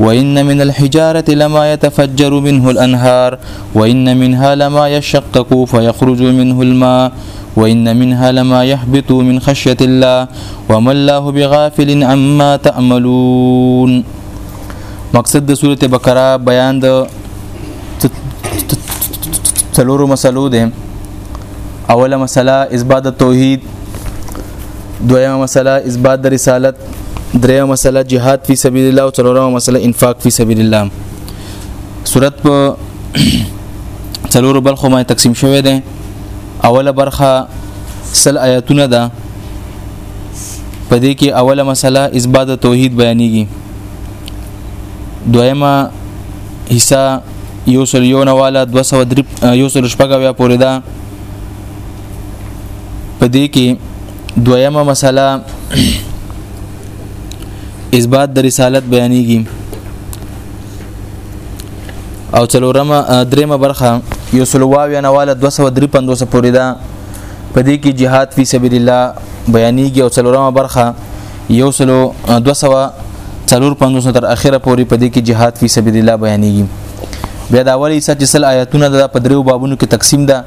وإن من الحجارة لما يتفجر منه الأنهار وإن منها لما يشقق فيخرج منه الماء وإن منها لما يهبط من خشية الله وما الله بغافل عما تعملون مقصد سورة سورته بقره بیان د څلورو مسلو ده اوله مسلا إزباد التوحيد دویمه مسلا إزباد رسالت دریمه مسله جهاد فی سبیل الله او څلورمه مسله انفاق فی سبیل الله صورت په څلورو برخو باندې تقسیم شوی دی اوله برخه سل آیاتونه ده په دې کې اوله مسله اثبات توحید بیانېږي دویمه حصہ یو سل یو نواله 200 درپ یو سل شپږه بیا پورې ده په دې کې دویمه مسله اثبات د رسالت بیانېږي او څلورمه دریمه برخه یو سلواوی نواله 253 پورې ده په دې کې jihad فی سبیل الله بیانېږي او څلورمه برخه یو سلو 245 تر اخره پورې په دې کې jihad فی سبیل الله بیانېږي بیا دا اولی سچ سل آیاتونه د په دریو بابونو کې تقسیم ده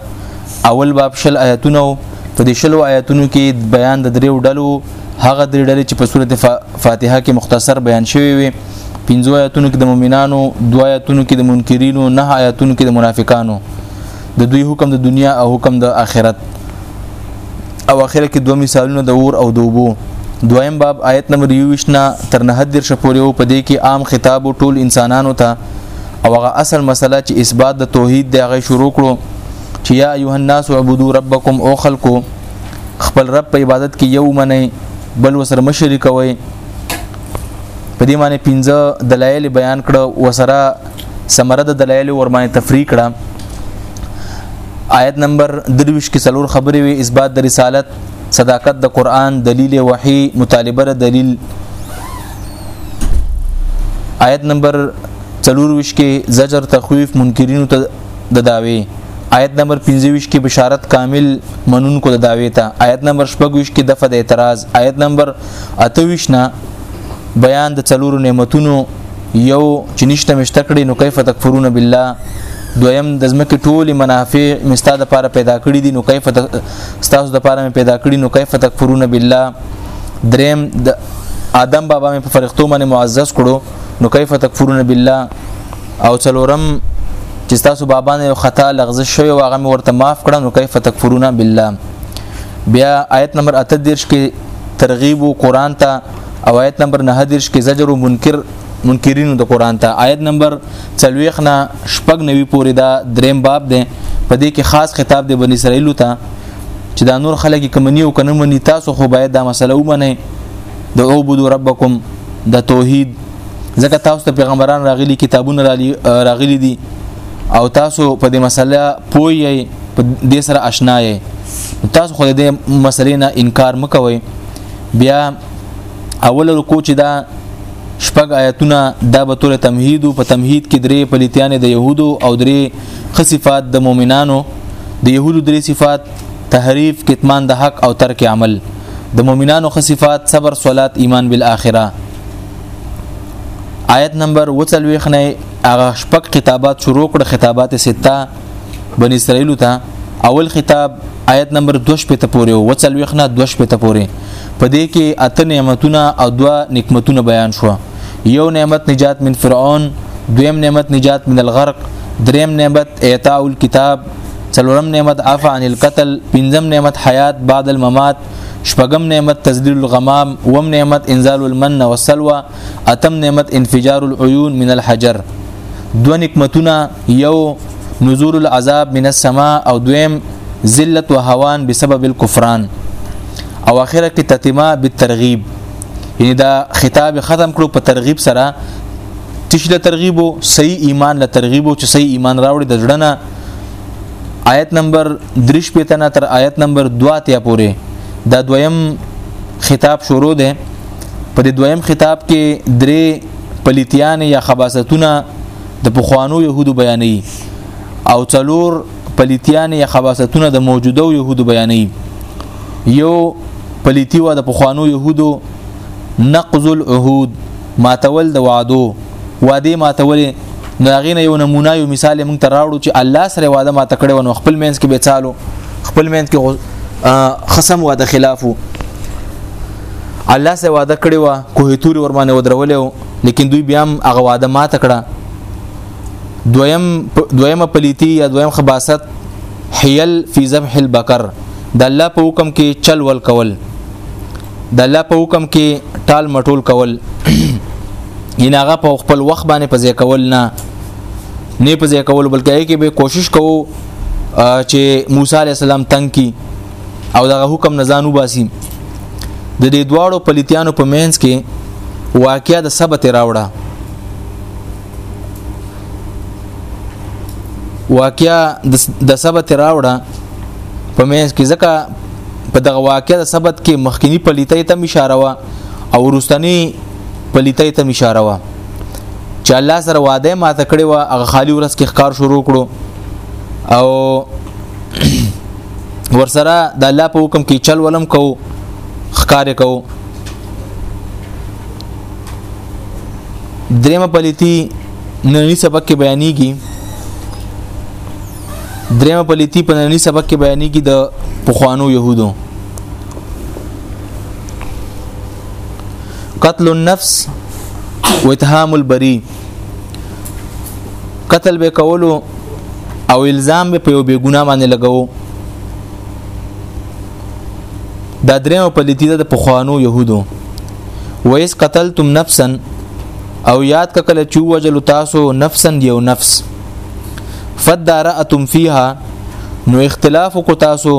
اول باب شل آیتونه او په دې شلو آیتونو کې بیان د دریو ډلو هغه درې ډلې چې په سورته فاتحه کې مختصر بیان شوی وي پنځو آیتونو کې د مؤمنانو دوه آیتونو کې د منکرینو نه آیتونو کې د منافقانو د دوی حکم د دنیا او حکم د آخرت او آخر کې دوه مثالونه د اور او دوبو دویم باب آیت نمبر 29 نه تر 9 درشه پورې په دې کې عام خطاب ټول انسانانو ته او هغه اصل مسله چې اثبات د توحید دی هغه شروع کړو چې یا ایه الناس عبدو ربکم او خلقو خپل رب په عبادت کې یو منئ بل وسره مشرک وي په دې معنی پنځه دلایل بیان کړه وسره سمره د دلایل ورمانه تفریق کړه آیت نمبر 23 کې څلور خبرې وي اثبات د رسالت صداقت د قران دلیل وحی مطالبه دلیل آیت نمبر 24 کې زجر تخویف منکرینو ته د داوی آیت نمبر 25 کې بشارت کامل منونکو د داوی ته آیت نمبر 26 کې دفع د اعتراض آیت نمبر 28 نه بیان د څلور نعمتونو یو چې نشته مشته کړي نو کیف تکفرون بالله دویم د زمکه ټول منافع مستا د پاره پیدا کړی دي نو کیف تاسو د پاره پیدا کړی نو کیف تکفرون بالله دریم د آدم بابا مې په فرښتو باندې معزز کړو نو کیف تکفرون بالله او څلورم چې تاسو بابا نه یو خطا لغز شوی او هغه ورته معاف کړه نو کیف تکفرون بالله بیا آیت نمبر 38 کې ترغیب قرآن ته او آیت نمبر 9 کې زجر منکر منکرینو د قران ته آیت نمبر 40 نه شپږ نوي پورې دا دریم باب دی په دې کې خاص خطاب دی بنی اسرائیل ته چې دا نور خلک کمنی او کنه منی تاسو خو باید دا مسله ومنئ د عبدو ربکم د توحید ځکه تاسو ته پیغمبران راغلي کتابونه راغلي دي او تاسو په دې مسله پوي په دې سره آشنا یې تاسو خو دې مسلې نه انکار مکوئ بیا اول رکو چې دا شپږ آیتونه دا به تور تمهید په تمهید کې درې پلیتیان د يهودو او درې خصفات د مؤمنانو د يهودو درې صفات تحریف کتمان د حق او ترک عمل د مؤمنانو خصفات صبر صلات ایمان بالآخره آیت نمبر 40 نه هغه شپږ خطابات شروع کړ خطابات سته بنی اسرائیل ته اول خطاب آیت نمبر 2 په تپوري او وڅلوخ نه 2 په تپوري په دې کې اته نعمتونه او دوا نعمتونه بیان شو یو نعمت نجات من فرعون دویم نعمت نجات من الغرق دریم نعمت اعطاء الكتاب څلورم نعمت عفا عن القتل پنځم نعمت حیات بعد الممات شپږم نعمت تذلیل الغمام وم نعمت انزال المن والسلوى اتم نعمت انفجار العيون من الحجر دو نعمتونه یو نزول العذاب من السماء او دویم ذلت و هوان بسبب الكفران او اخره کې تتمه بالترغیب یعنی دا خطاب ختم کړو په ترغیب سره تشله ترغیب او صحیح ایمان له ترغیب او چې صحیح ایمان راوړي د ځړنه آیت نمبر 3 پتنه تر آیت نمبر 2 ته پورې دا دویم خطاب شروع ده په دې دویم خطاب کې درې پلیتیان یا خباستونه د پخوانو يهودو بیانې او څلور پلیتیان یا خباستونه د موجوده يهودو بیانې یو پلیتی و د پخوانو يهودو نقض العهود ماتول د وعدو وعده ماتولې نو هغه نه یو نمونه یو مثال موږ ته راوړو چې الله سره وعده ما تکړه ونه خپل مینس کې بیچالو خپل مینس کې خصم وعده خلافو الله سره وعده کړی و کوه تور ور باندې ودرولې لیکن دوی بیا هم هغه وعده ماته کړه دویم دویمه پلیتی یا دویم خباست حیل فی ذبح البقر د الله په حکم کې چل ول کول د الله په حکم کې ټال مټول کول ان هغه په خپل وخت باندې پځې کول نه نه پځې کول بلکې کې به کوشش کوو چې موسی علی السلام تنگ کی او دغه حکم نه ځان وباسي د دې دواړو پلیتیانو په مینس کې واقعیا د ثبت راوړه واقعیا د ثبت راوړه په مینس کې ځکه په دغه واقعیا د ثبت کې مخکینی پلیتۍ ته اشاره وا او ورستنی پلیتۍ ته اشاره وا چې الله سره وعده ماته کړې و هغه خالی ورس کې ښکار شروع کړو او ورسره د الله په حکم کې چل ولم کو خکار کو دریم پلیتی نننی سبق کې بیانېږي دریم پلیتی په نننی سبق کې بیانېږي د پخوانو يهودو قتل النفس واتهام البری قتل به کولو او الزام به په یو بی ګناه باندې لګاو دا درېو پلیتی د پخوانو يهودو ویس قتلتم نفسا او یاد کله چې وجل تاسو نفسا یو نفس فدارتم فیها نو اختلاف کو تاسو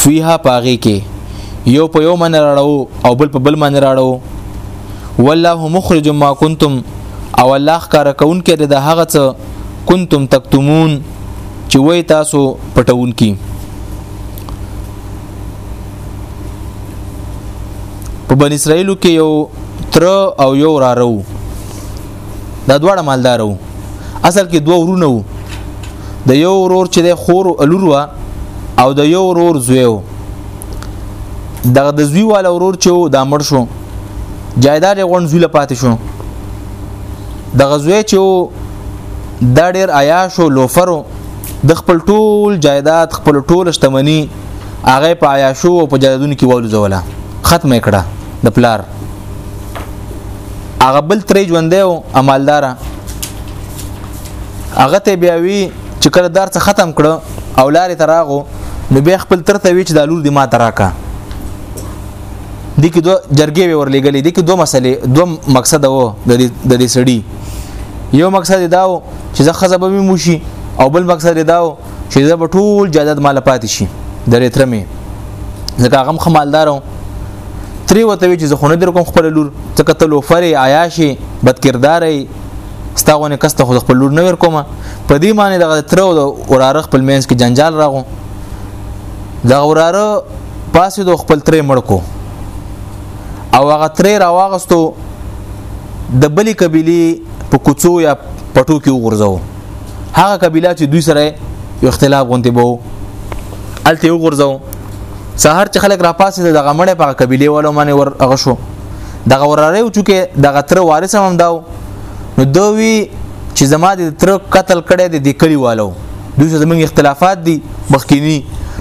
فیها پاغي کې یو په یو من راړو او بل په بل من راړو والله مخرج ما کنتم او الله ښکار کون کې د هغه څه کنتم تکتمون چې وای تاسو پټون کې په بن اسرائیلو کې یو تر او یو را رو دا دواړه مالدارو اصل کې دوه ورونه وو د یو ورور چې د خور الور وا او د یو ورور زویو دغه د زوی والا ورور چې دا مړ شو جایداد غون زوله پاتې شو د غزوې چې دا ډیر عیاش او لوفرو د خپل ټول جایداد خپل ټول شتمنی هغه په عیاشو او په جایدادونو کې ولوزوله ختم کړه د پلار هغه بل ترې ژوندې او امالدار هغه ته بیا وی چې کله دار څه ختم کړه او لارې تراغو نو بیا خپل تر ته وی چې د لور دی ما تراکا د کې دوه جرګې ورلېګلې د کې دوه مسلې دوه مقصد وو د دې سړي یو مقصد دا و چې زه خزه به مو شي او بل مقصد دا و چې زه به ټول جادت مال پاتې شي د ریتر مې ځکه هغه هم خمالدار و تری وته چې زه خونه در کوم خپل لور ته قتل او فر عیاشي بدکرداري ستاونه کسته خو خپل لور نه ور کومه په دې معنی دغه تر او وراره خپل مینس کې جنجال راغو دا وراره پاسې دو خپل ترې مړ کو او هغه ترې راواغستو د بلی قبيله په کوڅو یا پټو کې وغورځو هغه قبيله چې دوی سره یو اختلاف غونډې بو الته وغورځو سهار چې خلک را پاسې د غمړې په قبيله ولو باندې ور هغه شو دغه وراره چې کې دغه تر وارث هم داو نو دوی چې زما د تر قتل کړي د دې کلیوالو دوی سره زمونږ اختلافات دي مخکینی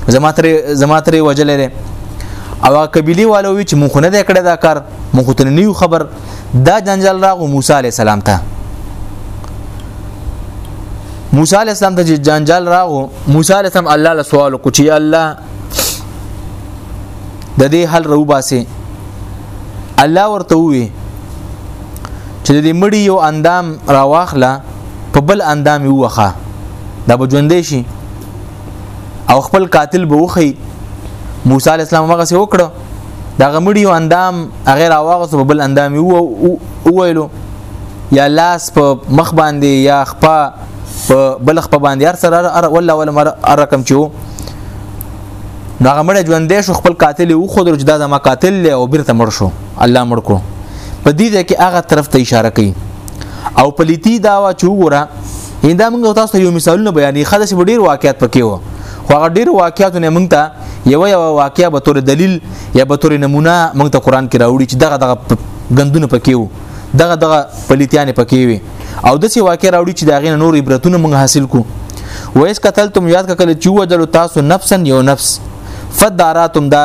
زما تر زما تر وجه لري او قبيله والو وی چې مونږ نه د کړه دا کار مونږ ته نه یو خبر دا جنجال راغو موسی عليه السلام ته موسی عليه السلام ته جنجال راغو موسی عليه السلام الله له سوال کو چې الله د دې حل رو باسي الله ورته وی چې د مړی یو اندام راواخله په بل اندام یې وخه دا به ژوندې شي او خپل قاتل به وخی موسی علی السلام هغه څه وکړو دا غمړي یو اندام غیر اواغه په بل اندام یې وویلو یا لاس په مخ باندې یا خپه په بل خپه باندې هر سره ولا ولا مر رقم چو نو هغه مړ ژوندې شو خپل قاتل و خو درج دا زما قاتل له او بیرته مړ شو الله مړ کو په دې کې هغه طرف ته اشاره کوي او پلیتی داوا چوغورا ایندا موږ تاسو یو مثالونه بیانې خاله سي ډیر واقعیت پکې و خو هغه ډیر واقعیتونه موږ ته یو یو واقعیا به تور دلیل یا به تور نمونه موږ ته قران کې راوړي چې دغه دغه غندونه پکې و دغه دغه پلیتیان پکې وي او د سی واقع راوړي چې دا غین نور عبرتونه موږ حاصل کو ویس قتلتم یاد کله چې وجل تاسو نفسا یو نفس فداراتم دا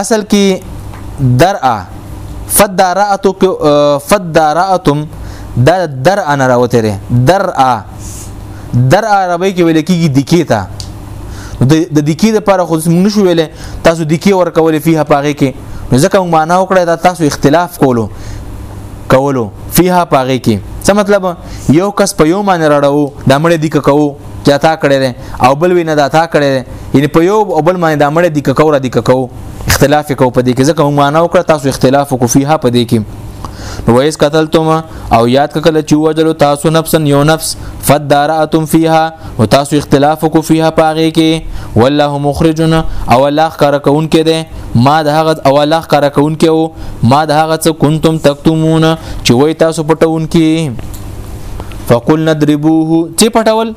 اصل کې درعه فداراتک فداراتم دا در انا راوته ری در ا در عربی کې ویل کېږي دکی ته د دکی لپاره خو موږ نشو ویل تاسو دکی ورکول فيها پاغه کې ځکه موږ معنا وکړه دا تاسو اختلاف کولو کولو فيها پاغه کې څه مطلب یو کس په یو معنی راړو دا مړې دک کوو چې تا کړې او بل وینه دا تا کړې یعنی په یو او بل معنی دا مړې دک کوو را دک کوو اختلاف کو په دې کې ځکه معنا او کړه تاسو اختلاف کو فيها په دې کې نو ویس قتلتم او یاد کله چې وجل تاسو نفسا یو نفس فداراتم فیها او تاسو اختلاف کو فیها پاغه کې والله مخرجن او الله کار کون کې ده ما د هغه او الله کار کون کې او ما د هغه څه کنتم تکتمون چې وای تاسو پټون کې فقل ندربوه چې پټول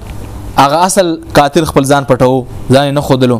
هغه اصل قاتل خپل ځان پټو ځان نه خودلو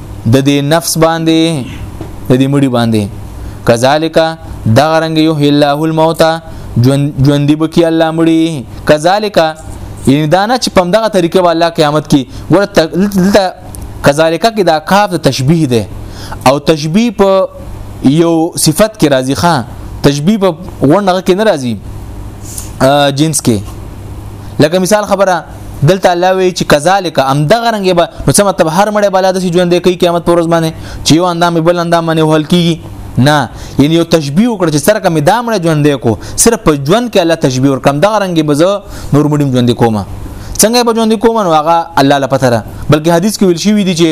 د دې نفس باندې د دې مړي باندې کذالک دا رنګ یو الله الموت ژوند دی بکی الله مړي کذالک یعنی دا نه چې په دغه طریقې به الله قیامت کې ګوره دلته کذالک کې دا کاف د تشبیه ده او تشبیه په یو صفت کې راځي ښا تشبیه په غونډه کې نه راځي جنس کې لکه مثال خبره دلته الله وی چې کذالک ام دغه رنګ به نو څه مطلب هر مړی بلا د ژوند کوي قیامت پر ورځ باندې چې یو اندام بل اندام باندې وهل کیږي نه یعنی یو تشبیه وکړه چې سره کوم دام نه ژوند کو صرف په ژوند کې الله تشبیه ور کم دغه رنګ به زه نور مډیم ژوند کوم څنګه به ژوند کوم نو هغه الله لپاره بلکې حدیث کې ویل شوی دی چې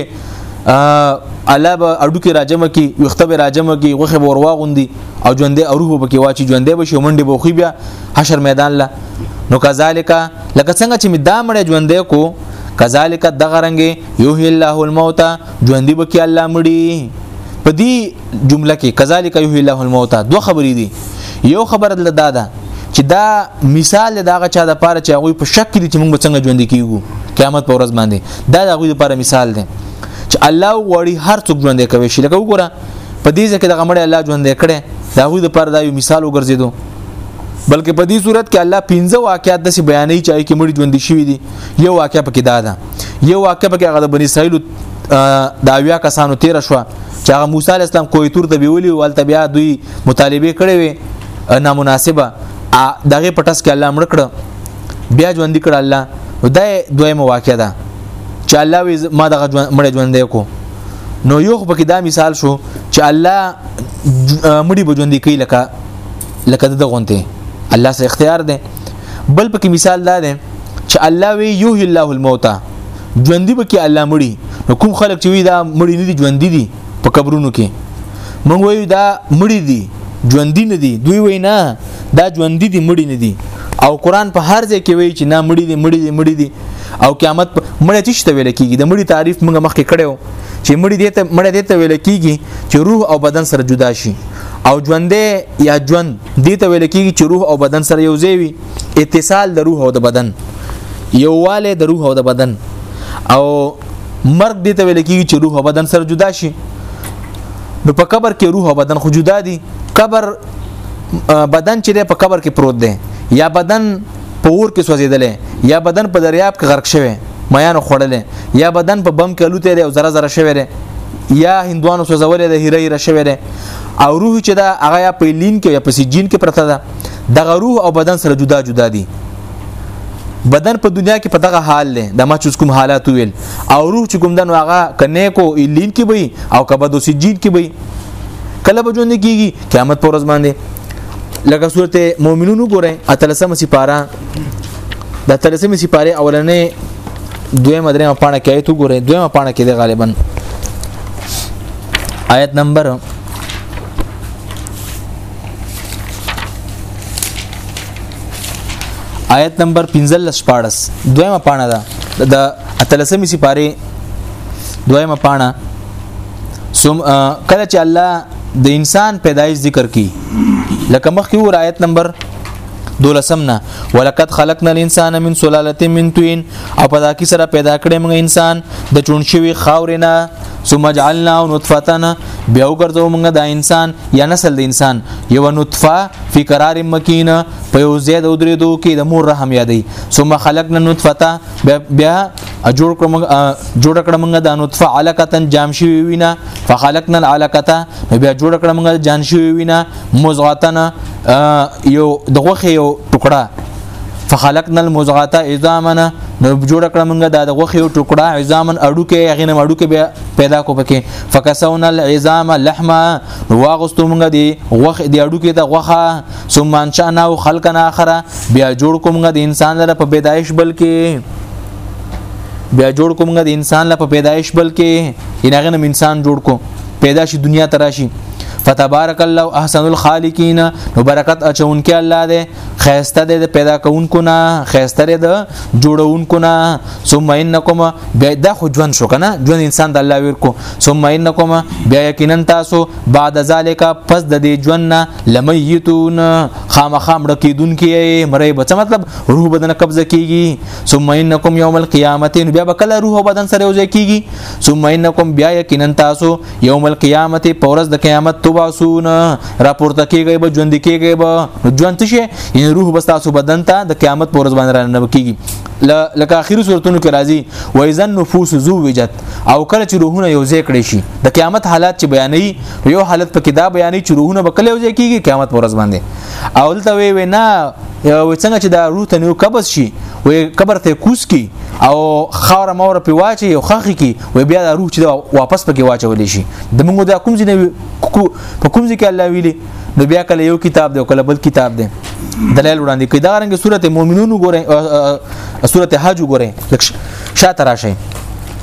الله به اډو کې راجم کی وخته به راجم کی غوخه به ورواغوندي او ژوندې او روح به کې واچي ژوندې به شومنډي به خو بیا حشر میدان لا نو کذالک لکه څنګه چې می دا مړی ژوندې کو کذالک دغه رنګ یحیی الله الموت ژوندې بکی الله مړی په دې جمله کې کذالک یحیی الله الموت دوه خبرې دي یو خبره دل دادا چې دا مثال دغه چا د پاره چې هغه په شک کې دي چې موږ څنګه ژوند کیږو قیامت پر ورځ باندې دا د هغه لپاره مثال دی چې الله غوړي هر څوک ژوند کوي شي لکه وګوره په دې ځکه د غمړې الله ژوند کړي دا هغه لپاره دا یو مثال وګرځیدو بلکې په دې صورت کې الله پنځه واقعات د بیانې چای کې مړي ژوند شي دي یو واقع پکې دا ده یو واقع پکې هغه د بنی اسرائیل د اویا کسانو تیر شو چې هغه موسی علی السلام کوی تور ته بیولي او الته بیا دوی مطالبه کړې وي نامناسبه دغه پټس کې الله مړ کړ بیا ژوند کړ الله دا دویمه واقع ده چې الله وی ما دغه مړ ژوند کو نو یو خو پکې دا مثال شو چې الله مړي بجوندې کوي لکه لکه د غونته الله سره اختیار دی بل پکې مثال دا دی چې الله وی یو الله الموتى ژوندۍ به کې الله مړي نو کوم خلک چې وی دا مړي نه دي ژوندۍ دي په قبرونو کې مونږ وایو دا مړي دي ژوندۍ نه دي دوی وای نه دا ژوندۍ دي مړي نه دي او قران په هر ځای کې وایي چې نه مړي دي مړي دي مړي دي او قیامت مړی چې شته ویل کیږي د مړی تعریف موږ مخکې کړو چې مړی دې ته مړی دې ته ویل کیږي چې روح او بدن سره جدا شي او ژوندې یا ژوند دې ته ویل کېږي چې روح او بدن سره یو ځای وي اتصال د روح او د بدن یوواله د روح او د بدن او مرګ دې ته ویل کېږي چې روح او بدن سره جدا شي نو په قبر کې روح او بدن خو جدا دي قبر بدن چې په قبر کې پروت دی یا بدن په اور کې سوځیدلې یا بدن په دریاب کې غرق شوی میانو خړلې یا بدن په بم کې لوتې او زره زره شوی دی یا هندوانو سوځولې د هیره هیره شوی دی او روح چې دا هغه یا په لین کې یا په سجین کې پرته ده دغه روح او بدن سره جدا جدا دي بدن په دنیا کې په دغه حال دی د ما چې کوم حالات ویل او روح چې کوم دنو هغه کنه کو الین کې وي او کبه د سجین کې وي کله به ژوند کیږي قیامت پر ورځ باندې لکه سورته مؤمنون وګورئ اتلسمه سپاره د اتلسمه سپاره اولنې دویمه درېمه پاڼه کې آیت وګورئ دویمه پاڼه کې دی غالبا آیت نمبر آیت نمبر 15 شپارس دویمه پاڼه ده د اتلسمې سپاره دویمه پاڼه سم کله چې الله د انسان پیدایش ذکر کی لکه مخکې و آیت نمبر دولسمنا ولقد خلقنا الانسان من سلاله من طين او په داکی سره پیدا کړې موږ انسان د چون شوی خاورینا ثم جعلنا نطفتنا بیا وګرځو موږ د انسان یا نسل د انسان یو نطفه فی قرار مکین په یو زید او درې دوه کې د مور رحم یادې ثم خلقنا نطفه بیا جوړ کړم جوړ کړم موږ د نطفه علقه جام شي وینا فخلقنا العلقه بیا جوړ کړم موږ جان شي وینا مزغتن یو دغه یو ټوکړه فخلقنا المزغه عظاما نو جوړ کړم موږ د دغه یو ټوکړه عظاما اډو کې هغه نه اډو کې بیا پیدا کو پکې فکسونا العظام لحما واغستو موږ دی غوخ دی اډو کې د غوخه ثم انشأنا خلقا اخر بیا جوړ کومګ د انسان لپاره په پیدایش بل کې بیا جوړ کومګ د انسان لپاره په پیدایش بل کې انغه نم انسان جوړ کو پیدا شي دنیا تراشي فتبارک الله احسن الخالقین نو برکت اچون کې الله دې خیسته دې پیدا کونکو نه خیسته دې جوړونکو نه ثم انکم بیا د خو ژوند شو کنه ژوند انسان د الله ورکو ثم انکم بیا یقینا تاسو بعد ذالک پس د دې ژوند نه لمیتون خامخا مړ کیدون کی مړی به څه مطلب روح بدن قبضه کیږي ثم انکم یوم القیامت بیا به کله روح بدن سره وځي کیږي ثم انکم بیا یقینا تاسو یوم القیامت پورز د قیامت توباسون راپورته کیږي به ژوند کیږي به ژوند شي یعنی روح بس تاسو بدن ته د قیامت پورز باندې رانه کیږي لکه اخیری صورتونو کې راځي وایزن نفوس زو وجت او کله چې روحونه یو ځای کړي شي د قیامت حالات چې بیانې یو حالت پکې دا بیانې چې روحونه به کله وځي کیږي قیامت پر ورځ باندې او دلته وی وینا وی څنګه چې دا روح ته نیو قبض شي وی قبر ته کوس کی او خاور مور په واچي او خخ کی وی بیا دا روح چې واپس پکې واچول شي د موږ دا کوم ځای په کوم ځای کې الله ویلي نو بیا کله یو کتاب دی او کله بل کتاب دی دلایل وړاندې کوي دا رنګ سورته مؤمنون وګورئ سورته حج وګورئ لکه شاته راشي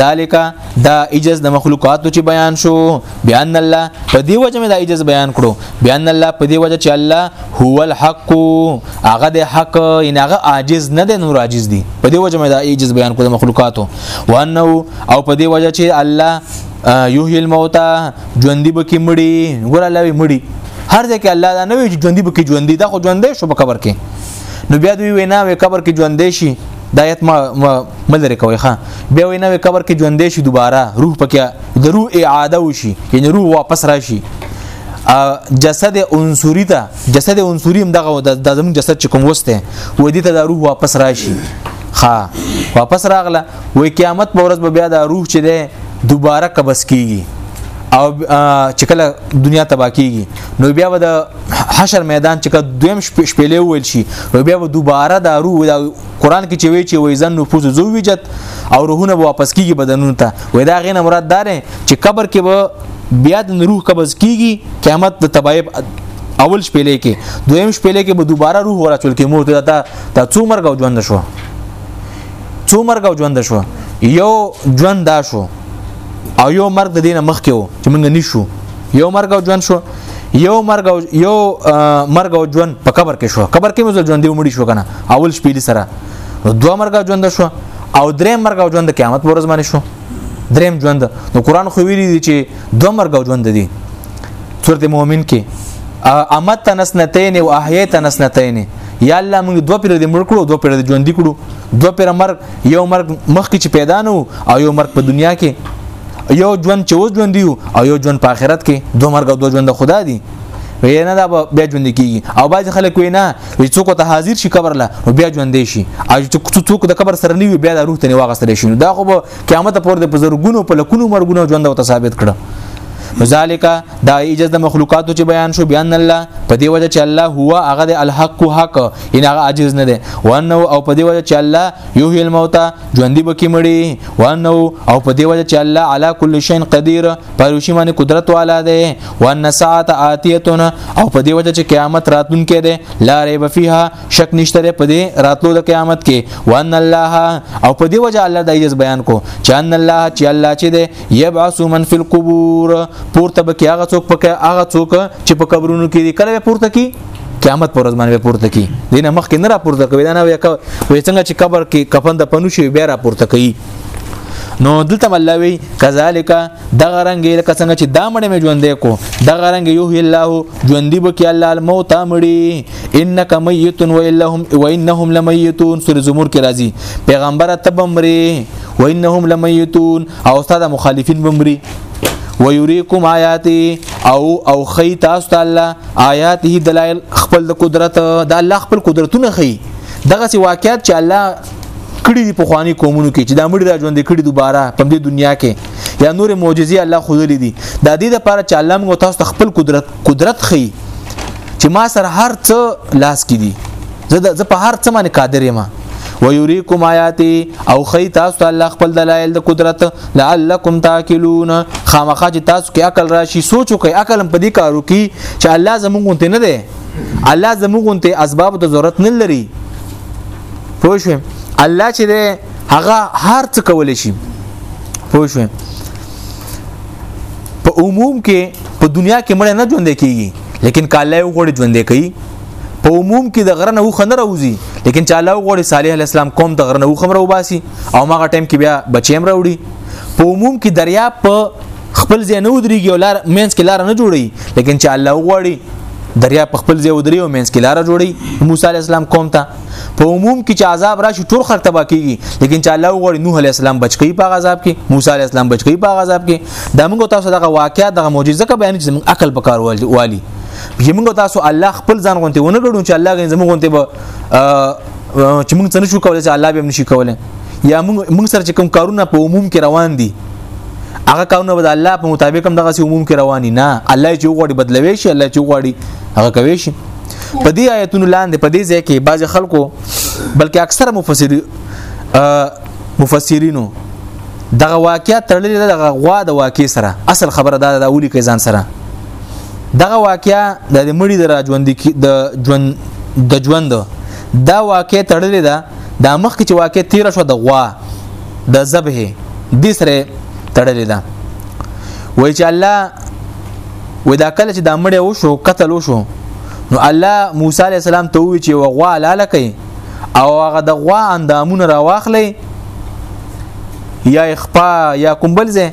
ذالک دا اجز د مخلوقاتو چې بیان شو بیان الله په دی وجه مې دا اجز بیان کړو بیان الله په دی وجه چې الله هو الحق هغه د حق ان هغه عاجز نه دی نور عاجز دی په دی وجه مې دا اجز بیان کړو د مخلوقاتو وانه او په دی وجه چې الله یحیی الموتى ژوندۍ بکی مړی ګور الله وی مړی هر ځکه الله دا نه وی ژوندۍ بکی ژوندۍ دا خو ژوندې شو په قبر کې نو بیا دوی وینا وی قبر کې ژوندې شي دا آیت ما ملر کوي ښا بیا وینه وی قبر کې ژوندې شي دوباره روح پکې د روح اعاده وشي یعنی روح واپس راشي جسد عنصری ته جسد عنصری هم دغه د زمون جسد چې کوم وسته و دې ته د روح واپس راشي ښا واپس راغله وې قیامت په ورځ به بیا د روح چې ده دوباره قبض کیږي او چې کله دنیا تبا کیږي نو بیا به د حشر میدان چې کله دویم شپېلې وویل شي نو بیا به دوباره دا روح دا قران کې چې وی چې وای زن نفوس زو ویجت او روحونه واپس کیږي بدنونو ته وای دا غینه مراد دار چې قبر کې به بیا د روح قبض کیږي قیامت د تبایب اول شپېلې کې دویم شپېلې کې به دوباره روح ورچول کې مو ته دا د څو مرګ او ژوند شو څو مرګ او ژوند شو یو ژوند دا شو او یو مرګ د دینه مخ کې و چې موږ نشو یو مرګ او ژوند شو یو مرګ او یو مرګ او ژوند په قبر کې شو قبر کې مزل ژوند دی ومړي شو کنه اول شپېلی سره نو دوه مرګ او ژوند شو او درې مرګ او ژوند قیامت ورځ باندې شو دریم ژوند نو قران خو ویلي دي چې دوه مرګ او ژوند دي سورته مؤمن کې امت تنسنتین او احییت تنسنتین یا الله موږ دوه پیر دې مړ کړو دوه پیر دې ژوند کړو دوه پیر مرګ یو مرګ مخکې چې پیدا نو او یو مرګ په دنیا کې یو ژوند چې اوس ژوند دی او یو ژوند په آخرت کې دوه مرګ او دوه ژوند خدا دی وی نه دا بیا ژوند کیږي او باز خلک وی نه وی څوک ته حاضر شي قبر له او بیا ژوند شي او څوک د قبر سره نیوي بیا د روح ته واغستل شي دا خو قیامت پورې د بزرګونو په لکونو مرګونو ژوند او ثابت کړه ذالک دا ایجز د مخلوقاتو چې بیان شو بیان الله په دی وجه چې الله هو هغه د الحق حق ان هغه عاجز نه دی وانه او په دی وجه چې الله یحیی الموت ژوندۍ بکی مړي وانه او په دی وجه چې الله علی کل شین قدیر پروشی باندې قدرت والا دی وان ساعت آتیتون او په دی وجه چې قیامت راتلونکې دی لا ریب فیها شک نشته په دی راتلو د قیامت کې وان الله او په دی وجه الله د ایجز بیان کو چې ان الله چې الله چې دی یبعث من فی القبور پورته به کیغه څوک پکې هغه څوک چې په قبرونو کې دي کله پورته کی قیامت پر ځمانه پورته کی دینه مخ کې نه را پورته کوي دا نه وي وي څنګه چې قبر کې کفن د پنو شي بیا را پورته کوي نو دلته ملوي کذالک دغه رنگ لکه څنګه چې دا مړ مې ژوندې کو دغه رنگ یو الله ژوندې بکی الله الموت مړي انک میت و الهم و انهم لمیتون سورې زمر کې راځي پیغمبر تبمري وانهم لمیتون او استاد مخالفین بمری ويريكم آياته او او خي تاسو ته الله آياته دلایل خپل د قدرت د الله خپل قدرتونه خي دغه سي واقعیت چې الله کړي دي په خواني قومونو کې چې دا مړي را ژوند کړي دوباره په دې دنیا کې یا نور معجزې الله خو لري دي د دې لپاره چې الله موږ تاسو خپل قدرت قدرت خي چې ما سره هر څه لاس کې دي زه زه په هر څه باندې قادر یم ويريكم آياتي او خي تاسو الله خپل دلایل د قدرت لعلكم تاكلون خامخا چې تاسو کې عقل راشي سوچو کې عقل په دې کارو کې چې الله زمونږ ته نه دی الله زمونږ ته اسباب ته ضرورت نه لري پوه شو الله چې دی هغه هر څه کول شي پوه شو په عموم کې په دنیا کې مړ نه ژوند کیږي لیکن کاله یو غوړي ژوند کوي په عموم کې د غره نه وخه نه راوځي لیکن چې الله غوړي صالح علی السلام قوم د غره نه وخه مرو باسي او ماغه ټایم کې بیا بچیم راوړي په عموم کې دریا په خپل ځای نه ودرېږي او لار مینس کې لار نه جوړي لیکن چې الله غوړي دریا په خپل ځای ودرې او مینس کې لار جوړي موسی علی السلام قوم ته په عموم کې چې عذاب راشي ټول خلک تبا کیږي لیکن چې الله غوړي نوح علی السلام بچکی په عذاب کې موسی علی السلام بچکی په عذاب کې دا موږ تاسو دغه واقعیا دغه معجزه کا بیان چې موږ عقل پکار والی چې موږ تاسو الله خپل ځان غونته ونه ګړو چې الله غي زموږ غونته به چې موږ څنګه شو کولای چې الله به نشي کولای یا موږ موږ سره چې کوم کارونه په عموم کې روان دي هغه کارونه به الله په مطابق هم دغه سي عموم کې رواني نه الله چې وغوړي بدلوي شي الله چې وغوړي هغه کوي شي په دې آیتونو لاندې په دې ځای کې بعض خلکو بلکې اکثره مفسرین مفسرینو دغه واقعیا تړلې دغه غوا د واقع سره اصل خبره دا د اولی کې ځان سره دغه واقعیا د مړي د راجوند د ژوند د ژوند دا واقع تړلې ده د مخ کې چې واقع تیر شو د غوا د ذبح د سره تړلې ده وای چې الله ودا کله چې د مړې وشو قتل وشو نو الله موسی علی السلام ته وی چې وغوا لاله کوي او هغه د غوا اندامونه راواخلې یا اخپا یا کومبلځه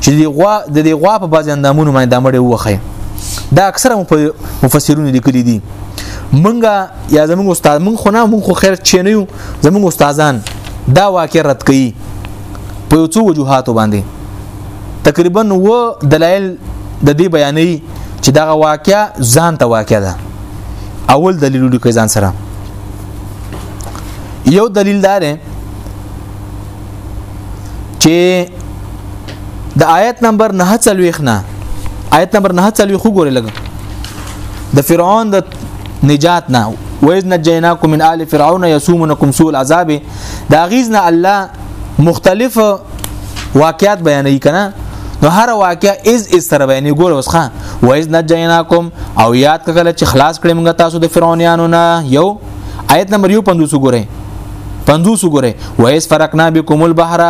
چې د غوا د دې غوا په بعض اندامونو باندې د مړې وخی دا اکثره مفسرونو لیکلي دي منګه یا زمونږ استاد مونږ خو نه مونږ خو خیر چې نه یو زمونږ استادان دا واقع رد کوي په یو څو وجوهاتو باندې تقریبا و دلایل د دې بیانې چې دا واقع ځان ته واقع ده اول دلیل لیکي ځان سره یو دلیل دار چې د آیت نمبر 9 چلويخ نه آیت نمبر 9 چلوي خو ګوره لګ د فرعون د نجات نه وایز نجیناکم من آل فرعون یسومنکم سوء العذاب دا غیز نه الله مختلف واقعات بیانې کنا نو هر واقع از از سره بیانې ګور اوس خان وایز نجیناکم او یاد کړه چې خلاص کړې موږ تاسو د فرعونانو نه یو آیت نمبر 150 وګورئ 50 وګورئ وایس فرقنا بكم البحر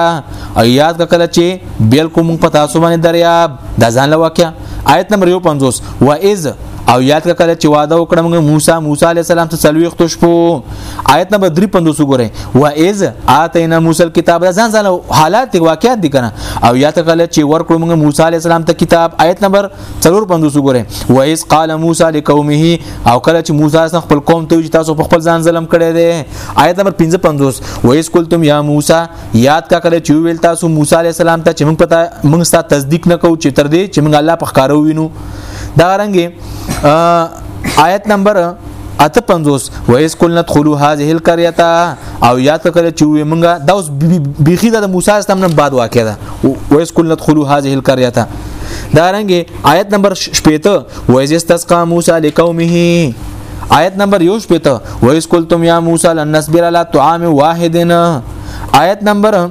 ایات کله چې بالکل موږ په تاسو باندې دریاب د ځان لواکیا آیت نمبر 150 وایز او یاد کړه چې وعده وکړه موږ موسی موسی علی السلام ته څلوي ختو شپو آیت نمبر 350 وګورئ و اذ اتینا موسی الكتاب ځان ځان حالات واقعیت دي کنه او یاد کړه چې ورکړو موږ موسی علی السلام ته کتاب آیت نمبر څلور پندوس وګوره وایس قال موسی لقومه او کله چې موسی سره خپل قوم ته چې تاسو په خپل ځان ظلم کړی دی آیت نمبر 55 وایس قلتم یا موسی یاد کا کړی چې ویل تاسو موسی علی السلام ته چې موږ پتا موږ ستا تصدیق نه کوو چې تر دې چې موږ الله په ښکارو وینو دا رنګه آیت نمبر اته پنځوس و اس کل ندخلوا هذه القريه او یاد کړه چې وې مونږه دا اوس بيخي د موسی اسلام نن بعد واقع ده و اس کل ندخلوا هذه القريه دا رنګ آیت نمبر 15 و اس استسقى موسی لقومه آیت نمبر 15 و اس قلتم یا موسی لن نصبر على طعام واحد آیت نمبر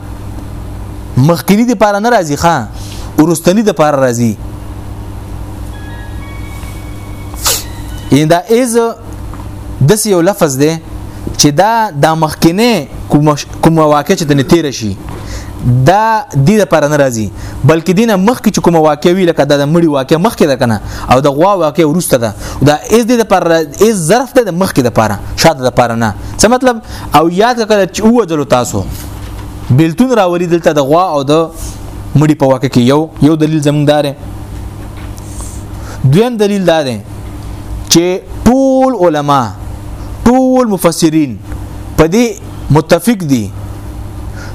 مخکینی د پاره ناراضي ښا ورستنی د پاره راضي ان دا از د یو لفظ دی چې دا د مخکینه کوم واقع چې تنه تیر شي دا د دې لپاره نه راځي بلکې دینه مخکې چې کوم واقع وی لکه دا د مړي واقع مخکې ده کنه او د غوا واقع ورسته ده دا از دې لپاره از ظرف ده مخکې لپاره شاته لپاره نه څه مطلب او یاد کړه چې او وجلو تاسو بیلتون راولي دلته د غوا او د مړي په واقع کې یو یو دلیل زموندار دویم دلیل دا دی چې ټول علما ټول مفسرین په دې متفق دي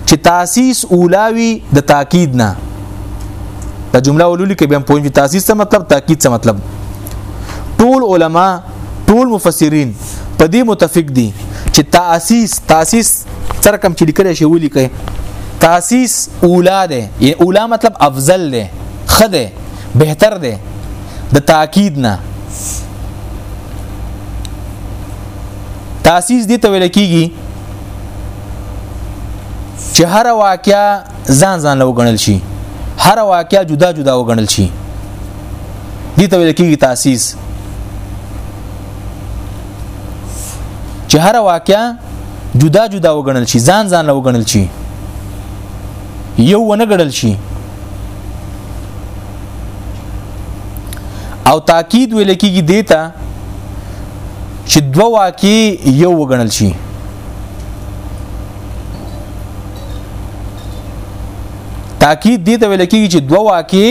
چې تاسیس اولاوی د تاکید نه دا جمله ولولي کې بیا پوهیږي تاسیس څه مطلب تاکید څه مطلب ټول علما ټول مفسرین په دې متفق دي چې تاسیس تاسیس سره کم چې لیکل شي ولي کوي تاسیس اولا ده یعنی اولا مطلب افضل ده خده بهتر ده د تاکید نه تاسیس دي ته ویل کیږي چې هر واقعیا ځان ځان لوګنل شي هر واقعیا جدا جدا وګنل شي دي ته ویل کېږي تاسیس چې هر واقعیا جدا جدا وګڼل شي ځان ځان له وګڼل شي یو ونه ګڼل شي او تاکید ویل کېږي دیتا چې دوه واقع یو وګڼل شي تاکید دې ته ویل کېږي چې دوه واقع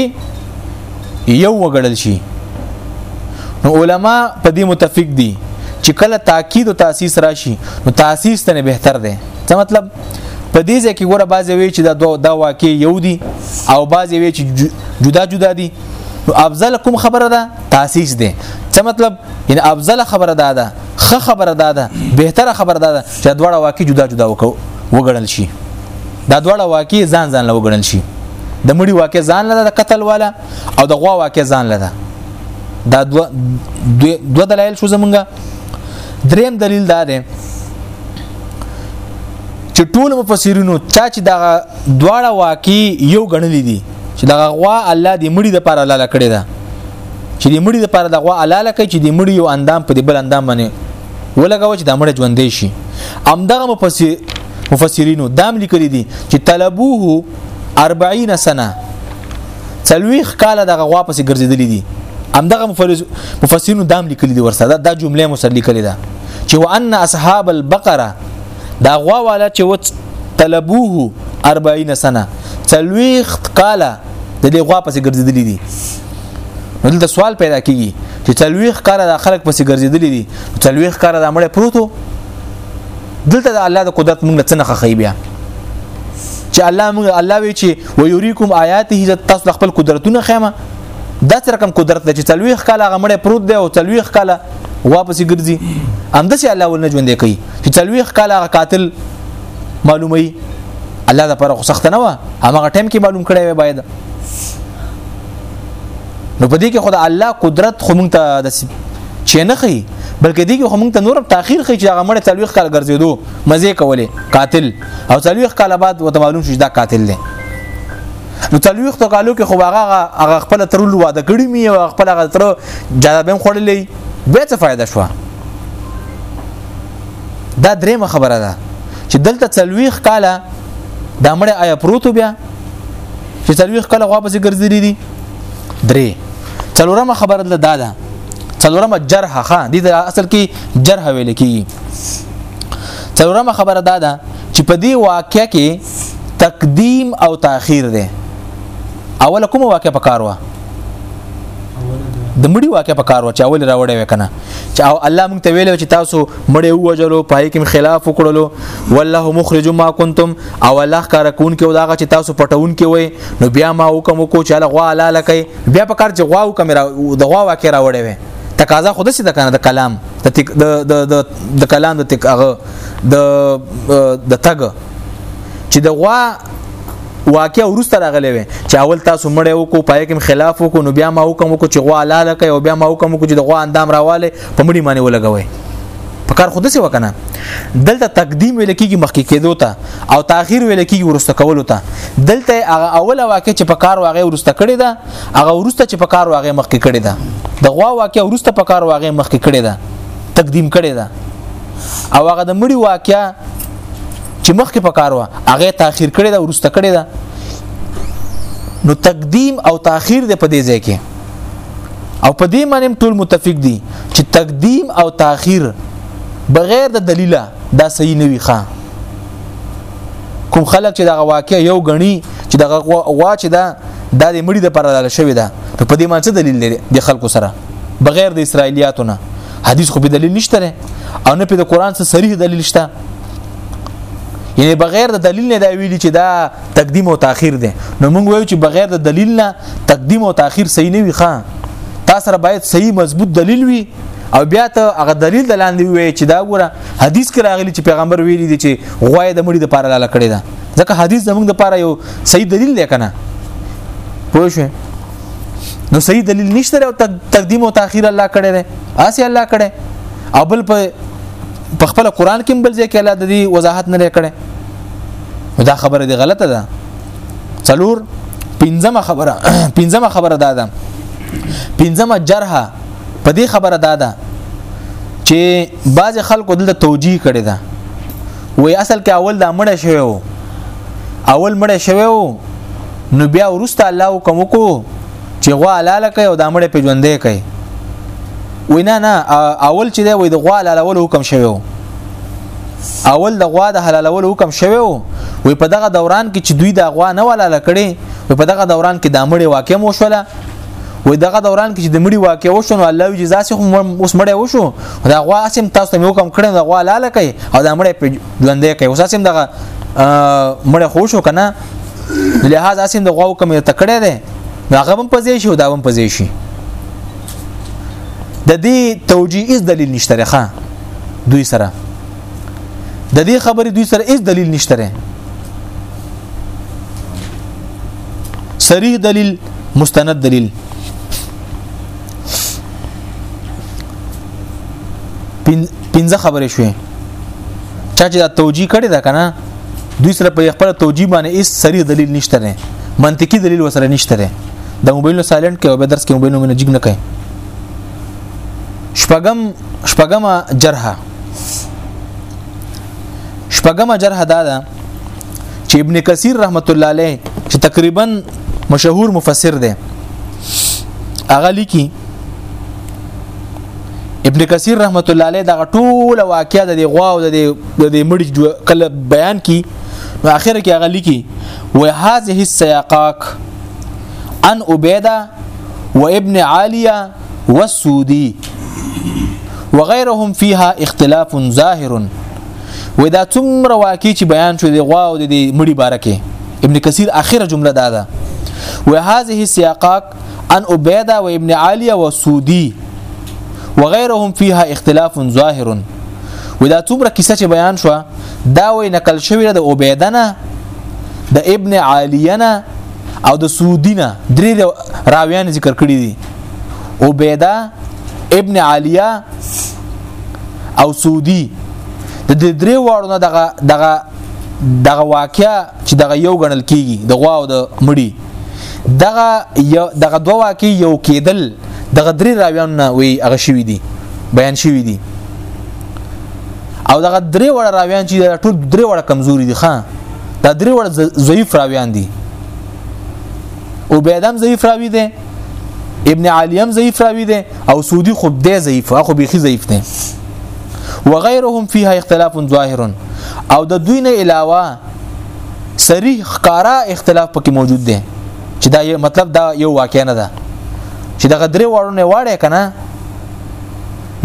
یو وګړل شي نو علما په دې متفق دي چې کله تاکید او تاسیس راشي نو تاسیس ته بهتر دی څه مطلب په دې ځکه ګوره بعضی وی چې دا دوه دا واقع یو دي او بعضی وی چې جدا جدا دي نو افضل کوم خبره ده تاسیس ده څه مطلب ان افضل خبره ده ده خه خبره ده ده بهتره خبره ده چې دواړه واقع جدا جدا وکړو وګړل شي دا دواړه واقع ځان ځان له وګڼل شي د مړي واقع ځان له د قتل والا او د غوا واقع ځان له دا دو دو, دو دلایل شو زمونږه دریم دلیل دا دی چې ټول مفسرینو چا چې دا دواړه واقع یو غنلې دي چې دا غوا الله دې مړي د پر الله لکړي ده چې دې مړي د پر د غوا الله لکړي چې دې مړي یو اندام په دې بل اندام باندې ولګاوه چې دا مړ ژوندې شي امدغه مفسر مفسرینو دام لیکلي دي چې طلبوه 40 سنه څلويخ کال دغه واپس ګرځیدلې دي امدغه مفسرینو دام لیکلي دي ورسره دا جمله مو سره لیکلې ده چې وان اصحاب البقره دا غوا والا چې وڅ طلبوه 40 سنه څلويخت کاله د دې غوا پسې ګرځېدلې دي نو دلته سوال پیدا کیږي چې څلويخ کار د خلک پسې ګرځېدلې دي څلويخ کار د مړې پروتو دلته د الله د قدرت موږ څنګه خخې بیا چې الله موږ الله وی چې ويريكم آیاته ذات تاسو د خپل قدرتونه خېمه دا څه رقم قدرت دی چې څلويخ کاله غمړې پروت دی او څلويخ کاله واپس ګرځي همداسې الله ولنه ژوند کوي چې څلويخ کال هغه قاتل معلومي الله دا پر خو سخت نه و هغه ټیم کې معلوم کړی وي باید نو په دې کې خدای الله قدرت خو مونږ ته د چې نه خي بلکې دې کې خو مونږ ته نور تاخير خي چې هغه مړ تلويخ کال ګرځېدو مزه کولې قاتل او تلويخ کال بعد وته معلوم شو دا قاتل دی نو تلويخ تو کالو کې خو هغه هغه خپل ترول واده کړی می او خپل هغه تر جواب هم خړلې به څه فائدہ شوه دا درېمه خبره ده چې دلته څلويخ کاله دا مړ آیا پروتو بیا چې څلويخ کاله غوا پسې ګرځېدلی دي درې څلورمه خبره ده دا ده څلورمه جرح ښه دي اصل کې جرح ویل کېږي څلورمه خبره دا ده چې په دې واقعې کې تقدیم او تاخير ده اوله کومه واقعې په کار وه د مړی واقع په کار و چې اول راوړې وکنه چې او الله مونږ ته ویل چې تاسو مړی وجلو پای کې خلاف وکړلو والله مخرج ما کنتم او الله کار کون کې وداغه چې تاسو پټون کې وای نو بیا ما حکم کو چې الله غوا الله لکې بیا په کار چې غوا حکم را د غوا واقع راوړې وې تقاضا خود سي د کنه د کلام د د د کلام د تک هغه د د تګ چې د غوا واقع ورسته راغلی وي چې اول تاسو مړې وکړو پای کې خلاف وکړو نو بیا ما حکم وکړو چې غوا لاله کوي او بیا ما حکم وکړو چې د غوا اندام راواله په مړي باندې ولګوي په کار خود څه وکنه دلته تقدیم ویل کیږي مخکې کېدو ته او تاخير ویل کیږي ورسته کولو ته دلته هغه اوله واقع چې په کار واغې ورسته کړی دا هغه ورسته چې په کار واغې مخکې کړی دا د غوا واقع ورسته په کار واغې مخکې کړی دا تقدیم کړی دا او هغه د مړي واقع چې مخکې په کار و هغه تاخير کړي دا ورسته کړي دا نو تقدیم او تاخير د په دې ځای کې او په دې معنی ټول متفق دي چې تقدیم او تاخير بغیر د دلیله دا صحیح نه وي ښا کوم خلک چې دا واقع یو غني چې دا غوا چې دا د مړي د پر لاله شوی دا په دې معنی څه دلیل دی د خلکو سره بغیر د اسرایلیاتو نه حدیث خو به دلیل نشته او نه په د قران سره صریح دلیل شته یعنی بغیر د دلیل نه دا ویلي چې دا تقدیم او تاخير دی نو موږ وایو چې بغیر د دلیل نه تقدیم او تاخير صحیح نه وي ښا تاسو سره باید صحیح مضبوط دلیل وي او بیا ته هغه دلیل د لاندې وی چې دا ګوره حدیث کې راغلی چې پیغمبر ویلي دی چې غوای د مړي د پاره لاله کړی دا ځکه حدیث زموږ د پاره یو صحیح دلیل دی کنه پوه شئ نو صحیح دلیل نشته او تقدیم او تاخير الله کړی دی اسی الله کړی او بل په په خپل قران کې بل ځای کې الله د دې وضاحت نه کړي دا خبره دی غلطه ده څلور پنځمه خبره پنځمه خبره دا ده پنځمه جرحه په دې خبره دا ده چې بعض خلکو دلته توجیه کړي ده وای اصل کې اول دا مړ شوی اول مړ شوی نو بیا ورسته الله حکم وکړو چې غوا حلاله کوي او د امړې په ژوندې کوي وینا نه اول چې دی وای د غوا حلالول حکم شوی اول د غوا د حلالول حکم شوی وي په دغه دوران کې چې دوی د غوا نه ولاله کړي وي په دغه دوران کې د امړې واقع مو شوله وي دغه دوران کې چې د مړي واقع وشو نو الله جزا سي خو اوس مړې وشو دا غوا اسیم تاسو ته حکم کړی دا غوا لاله کوي او دا مړې په ژوندې کوي اوس اسیم دغه مړې خوشو کنه لهدا سین د غواو کم ته کړی دی هغه هم پځې شي او دا هم پځې شي د دې توجیه هیڅ دلیل نشته ښه دوی سره د دې خبرې دوی سره هیڅ دلیل نشته صریح دلیل مستند دلیل پنځه خبرې شوې چا چې دا توجیه کړی دا کنه دوی سره په خپل توجیه باندې هیڅ صریح دلیل نشته نه منطقي دلیل وسره نشته نه د موبایل سایلنت کې او به درس کې موبایل نه جګ نه کوي شپغم شپغم جرحه شپغم جرحه دا ده چې ابن کثیر رحمت الله علیه چې تقریبا مشهور مفسر دی اغه لیکي ابن کثیر رحمت الله علیه دغه ټول واقعیا د غوا او د د مړي کله بیان کی نو اخر کې هغه لیکي و هذه السياقاق ان عبيده وابن عاليه والسودي وغيرهم فيها اختلاف ظاهر ودا څومره واقع چې بیان شو دی غوا او د مړي بارکه ابن کثیر اخره جمله دا ده و هذه السياقاق ان عبیده و ابن عالی و سودی وغيرهم فيها اختلاف ظاهر ودا څومره کیسه چې بیان شو دا وی نقل شوی د عبیدنه د ابن عالینا او د سودینا درې راویان ذکر کړی دي عبیده ابن عالیه او سودی د دې درې وارونه دغه دغه دغه واقعیا چې دغه یو غنل کیږي د غوا او د مړی دغه یو دغه دوه واقع یو کېدل دغه درې راویان نه وی هغه شوی دی بیان شوی دی او دغه درې وړه راویان چې ټول درې وړه کمزوري دي ښا دا درې وړه ضعیف راویان دي او بيدم ضعیف راوی دی ابن علی هم ضعیف راوی دی او سودی خو دی ضعیف خو بیخي ضعیف دی وغيرهم فيها اختلاف ظاهر او د دوی نه علاوه صریح ښکارا اختلاف پکې موجود دی چې دا یو مطلب دا یو واقع نه ده چې دغه درې واړو نه واړې کنه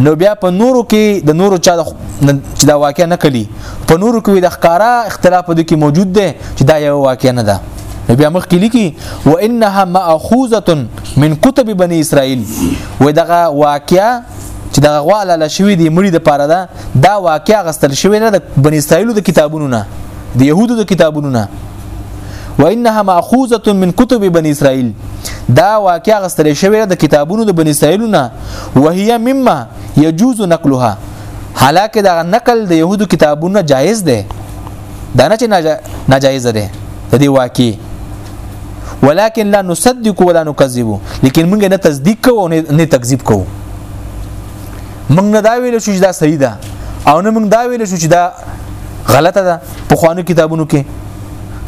نو بیا په نورو کې د نورو چا چې دا واقع نه کړي په نورو کې د ښکارا اختلاف د کې موجود دی چې دا یو واقع نه ده نو بیا مخ کې لیکي و انها ماخوذه من كتب بني اسرائيل و دغه واقع چې دغه غواله لشوي دی مړي د پاره ده دا واقعیا غستل شوی نه د بنی اسرائیل د کتابونو نه د يهودو د کتابونو نه وانها ماخوذه من كتب بني اسرائيل دا واقع غستل شوی د کتابونو د بني اسرائيل نه وهي مما يجوز نقلها حالکه دا نقل د يهودو کتابونو جایز دی دا نه چې ناجایز دی د دې واقع ولكن لا نصدق ولا نكذب لیکن موږ نه تصدیق کوو نه تکذیب کوو موږ نه دا ویل شو چې دا صحیح ده او نه موږ دا ویل شو چې دا غلطه ده په خوانو کتابونو کې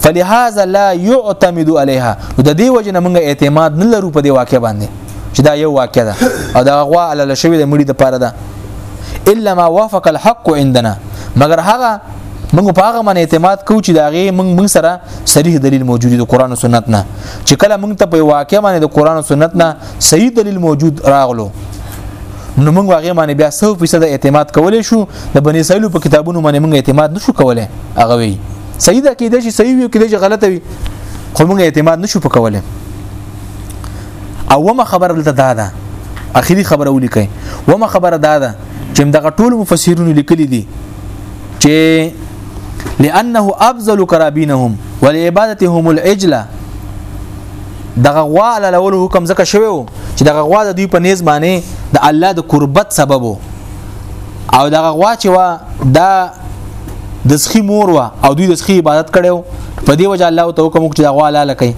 فلهذا لا يعتمد عليها د دې وجه نه موږ اعتماد نه لرو په دې واقع باندې چې دا یو واقع ده او دا غوا علاله شوی د مړي د پاره ده الا ما وافق الحق عندنا مگر هغه موږ په هغه باندې اعتماد کوو چې دا غي موږ موږ سره صریح دلیل موجود دی د قران او سنت نه چې کله موږ ته په واقع باندې د قران او سنت نه صحیح دلیل موجود راغلو نو موږ هغه باندې بیا 100% اعتماد کولای شو د بنی اسرائیل په کتابونو باندې موږ اعتماد نشو کولای هغه وی صحیح ده کې د شي صحیح وي کې د شي غلطه وي خو موږ اعتماد نشو پکولای او ومه خبر دلته دا ده اخیری خبره ولیکي ومه خبره دا ده چې دغه ټول مفسرون لیکلي دي چې لانه افضل کرابینهم ولعبادتهم العجله دغه غوا لول حکم ځکه شوی وو چې دغه غوا د دوی په نيز باندې د الله د قربت سبب وو او دغه غوا چې وا دا د سخی مور وا او دوی د سخی عبادت کړو په دی وجه الله ته حکم وکړي غوا لاله کوي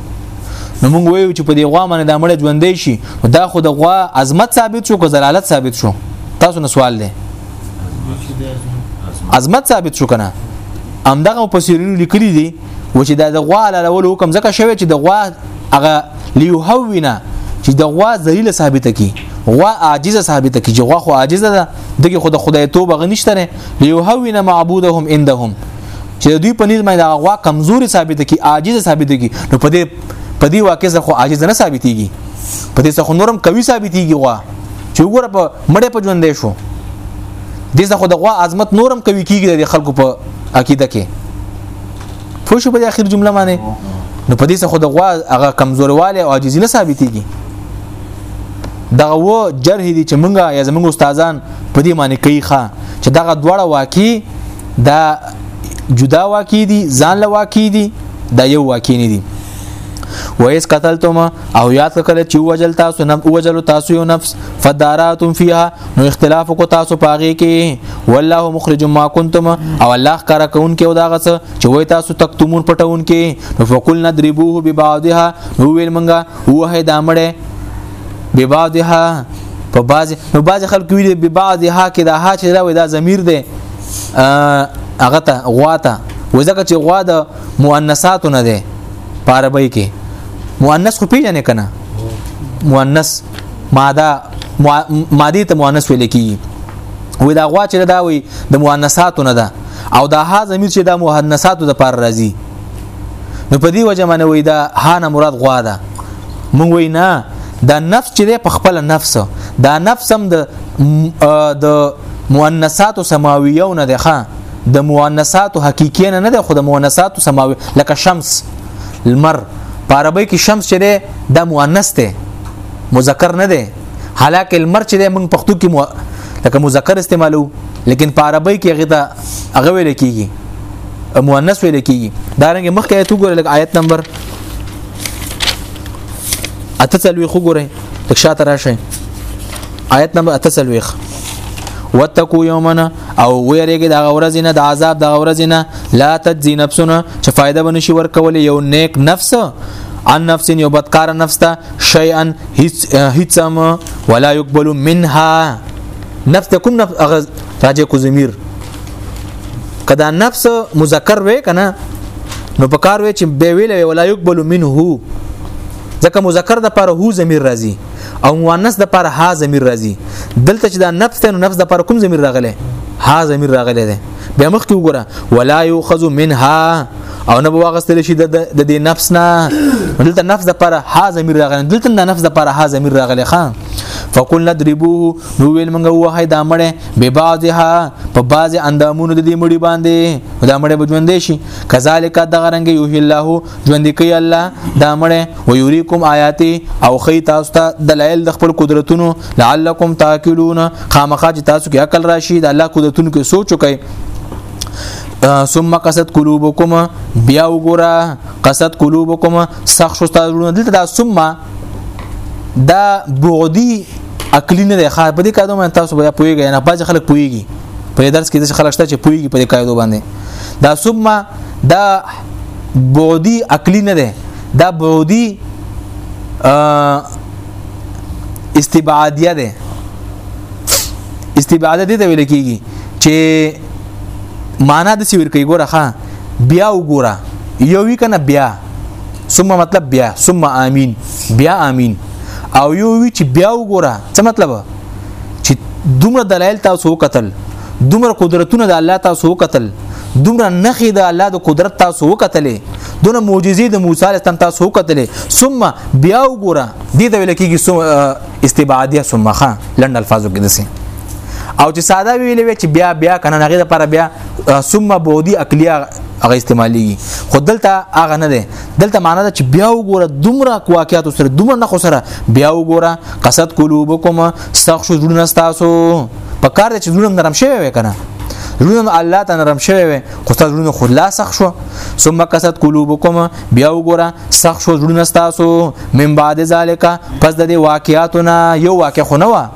نو موږ وایو چې په دی غوا باندې د مړ ژوندې شي دا خو د غوا عظمت ثابت شو که زلالت ثابت شو تاسو نه سوال دی عظمت ثابت شو کنه همدغه په سیرینو لیکلي دي و چې دا د غوا لرول حکم ځکه شوی چې د غوا هغه لیوهوینا چې د غوا ذلیل ثابت کی غوا عاجز ثابت کی چې غوا خو عاجز ده دغه خود خدای توبه غنښتره لیوهوینا معبودهم عندهم چې دوی په نظم د غوا کمزوري ثابت کی عاجز ثابت کی نو په دې په دې واقع ځکه خو عاجز نه ثابتېږي په دې څخه نورم قوي ثابتېږي غوا چې وګوره په مړې په ژوند دی شو دې څخه د غوا عظمت نورم قوي کیږي د خلکو په عقیده کې پوه شو په اخر جمله باندې نو په دې څه خو د غوا هغه کمزورواله او عاجزی نه ثابتېږي دغه و جرح دي چې مونږه یا زمونږ استادان په دې معنی کوي ښا چې دغه دواړه واقعي دا جدا واقعي دي ځان له واقعي دي دا یو واقعي نه دي وایس قتلتم او یاد کړه چې وجل تاسو نم وجل تاسو یو نفس فداراتم فیها نو اختلاف کو تاسو پاغي کې والله مخرج ما کنتم او الله کار کون کې او دا غس چې وای تاسو تکتمون پټون کې فقل ندربوه ببعضها نو ویل منګه وه دا مړې ببعضها په بعض نو بعض خلک ویل ببعضها کې دا ها چې دا وای دا ضمیر دی هغه ته غواته وځکه چې غوا د مؤنثاتو نه ده په عربی کې مؤنث خو پیژنې کنه مؤنث ماده ماده ته مؤنث ویل کیږي وې دا غوا چې دا وي د مؤنثاتو نه ده او دا ها زمير چې دا مؤنثاتو د پر راځي نو په دې وجه باندې وې دا ها نه مراد غوا ده مونږ وې نه دا نفس چې په خپل نفس دا نفس هم د د مؤنثاتو سماویو نه ده د مؤنثاتو حقيقي نه نه ده خو د مؤنثاتو سماوي لکه شمس لمر په عربی کې شمس چې ده د مؤنث ده مذکر نه ده حالکه لمر چې ده موږ پښتو کې مو... لکه مذکر استعمالو لیکن په عربی کې هغه ته هغه ویل کیږي مؤنث ویل کیږي دا رنګ مخکې ته وګورئ لکه آیت نمبر اته تلوي خو ګورئ تک شاته راشئ آیت نمبر اته تلوي واتقوا يوما او ویریږي د غورز نه د عذاب د غورز نه لا تجزي نفسونه چې فائدہ بنشي ورکول یو نیک نفس عن نفس یو بدکار نفس ته شیئا هیڅ هیڅ ولا يقبل منها نفس ته کوم نفس اغه راجه کو ضمیر کدا نفس مذکر وې کنه نو په کار وې چې به ویلې ولا يقبل منه ځکه مذکر د پر هو ضمیر راځي او مؤنث د پر ها ضمیر راځي دلته چې دا نفس ته نو نفس د پر کوم ضمیر راغله ها ضمیر راغله ده بیا مخ کې وګوره ولا یوخذ منها او نه بواغستل شي د د دې نفس نه دلته نفس د پر ها ضمیر راغله دلته د نفس د پر ها ضمیر راغله خان فقل ندربوه نو ویل منګه وه دا مړې به بعضها په بعض اندامونو د دې مړي باندې دا مړې بجوندې شي کذالک دغه رنګ یو الله ژوند کوي الله دا مړې و یوریکم آیات او خی تاسو ته دلایل د خپل قدرتونو لعلکم تاکلون خامخا چې تاسو کې عقل راشي د الله قدرتونو کې سوچ وکړئ ثم قصد قلوبكم بیا وګوره قصد قلوبكم سخت شو تاسو دلته دا ثم دا بعدي عقلی نه ده خا په دې کادو باندې تاسو بیا پويږئ نه باز خلک پويږي په درس کې د خلک شته چې پويږي په دې کادو باندې دا ثم دا بعدي عقلی نه ده دا بعدي استبعادیه ده استبعاده دې ته ویل کیږي چې معنا د سیور کوي ګوره ښا بیا وګوره یو وی کنه بیا ثم مطلب بیا ثم امين بیا امين او یو وی چې بیا وګوره څه مطلب چې دومره دلایل تاسو وکتل دومره قدرتونه د الله تاسو وکتل دومره نخې د الله د قدرت تاسو وکتلې دونه معجزې د موسی علیه السلام تاسو وکتلې ثم بیا وګوره دې د ویل کېږي استبعادیه ثم خا لند الفاظو کې دسي او چې ساده ویلې وي چې بیا بیا کنه هغه لپاره بیا ثم بودی عقلیه هغه استعمالي خو دلته هغه نه ده دلته معنا ده چې بیا وګوره دومره واقعیات سره دومره نه خو سره بیا وګوره قصد قلوبکم استخشوا جوړ نستاسو په کار دې چې زړه نرم شوی وي کنه زړونه الله ته نرم شوی وي خو تاسو زړونه خود لا سخت شو ثم کست قلوبکم بیا وګوره سخت شو زړونه تاسو من بعد ذالک پس د دې واقعاتونه یو واقع خو نه و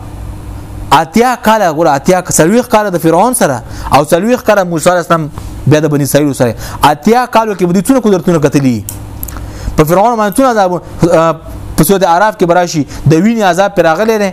اتیا کال غره اتیا سلويخ کال د فرعون سره او سلويخ کال موسی اسلام بیا د بنی اسرائیل سره اتیا کالو کې بده څونه قدرتونه کتلی په فرعون باندې څونه عذاب په سود عراف کې براشي د ویني عذاب پر راغلی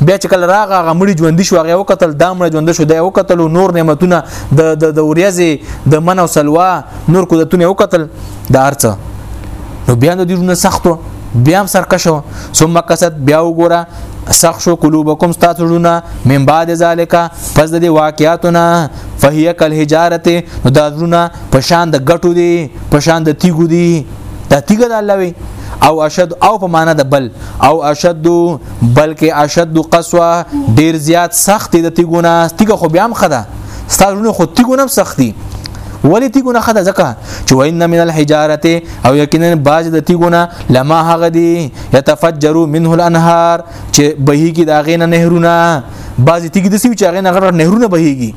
بیا چې کله راغه غمړي ژوند شو هغه وکتل دا مړ ژوند شو دا وکتل نور نعمتونه د د د وریازې د من او سلوا نور قدرتونه وکتل دا ارڅ نو بیا د دیرونه سختو بیا هم سرکشو ثم کسد بیا وګوره سخ شو قلوبکم ستاسوونه من بعد ذالک پس د واقعاتنا فهي کل حجارته نو دا زونه په شان د غټو دي په شان د تیګو دي دا تیګه د الله وي او اشد او په معنا د بل او اشد بلکې اشد قسوه ډیر زیات سخت د تیګونه تیګه خو بیا هم خده ستاسو خو تیګونه سختی ولی تیګونه خده ځکه چې وان من الحجاره او یقینا باز د تیګونه لما هغه دی يتفجروا منه الانهار چې بهيږي دا غینه نهرونه باز تیګ د سیو چې غینه غره نهرونه بهيږي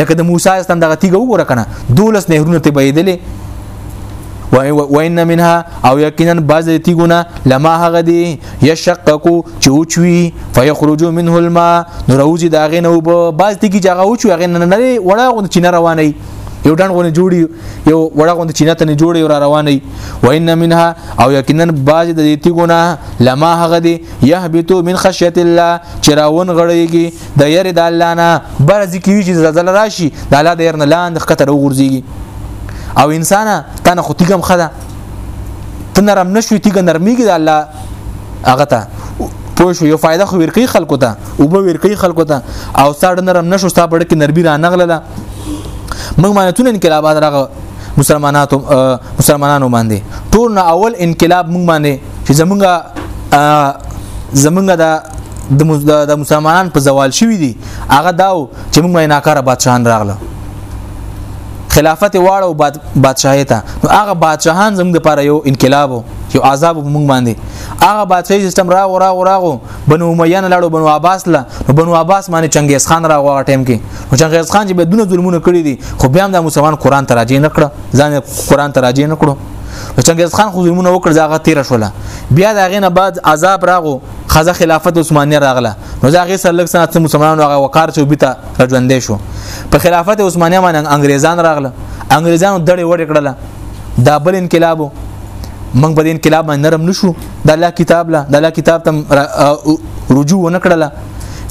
لکه د موسی استم دغه تیګه وګوره کنه دولس نهرونه ته بهیدلې وان منها او یقینا بعض تیګونه لما هغه دی یشققو چوچوي فیخرج منه الماء نوروزی داغه نو به بعض تیګي جګه او چو هغه نه نه وړه غو چینه رواني یو ډنډ غو جوړي یو وړه غو چینه ته جوړي را رواني وان منها او یقینا بعض د تیګونه لما هغه دی یهبتو من خشیت الله چراون غړیږي د یری د الله نه بر ذکر چې زلزلہ راشي د الله د يرنه لاند خطر وګرځيږي او انسان تنه خو تیګم خدا تنرم نشوي تیګ نرميږي د الله هغه ته پوه شو یو فائدہ خو ورکی خلکو ته او به ورکی خلکو ته او ساړه نرم نشو ستا بړ کې نربي را نغله موږ باندې تون انقلابات راغ مسلمانانو مسلمانانو باندې ټول نه اول انقلاب موږ باندې چې زمونږه زمونږه د د مسلمانان په زوال شوی دي هغه داو چې موږ ناکاره بادشاهان راغله خلافت واړو بادشاہي ته نو هغه بادشاہان زموږ لپاره یو انقلاب یو عذاب موږ باندې هغه بادشاہي سیستم را غورا غورا غو بنو امیان لاړو بنو عباس لا نو بنو عباس باندې چنگیز خان را غوا ټیم کې نو چنگیز خان چې بدون ظلمونه کړی دي خو بیا هم د مسلمان قران تراجه نه کړ ځان قران تراجه نه کړو نو چنګیز خان خو ظلمونه وکړ دا غ تیر شوله بیا دا غینه بعد عذاب راغو خزه خلافت عثمانیه راغله نو دا غي سره لږ سنت مسلمانانو هغه وقار چې بیت رجوندې شو په خلافت عثمانیه باندې انګریزان راغله انګریزانو دړې وړې کړله دا بل انقلابو موږ په دې انقلاب باندې نرم نشو د الله کتاب له د الله کتاب ته رجوع ونکړله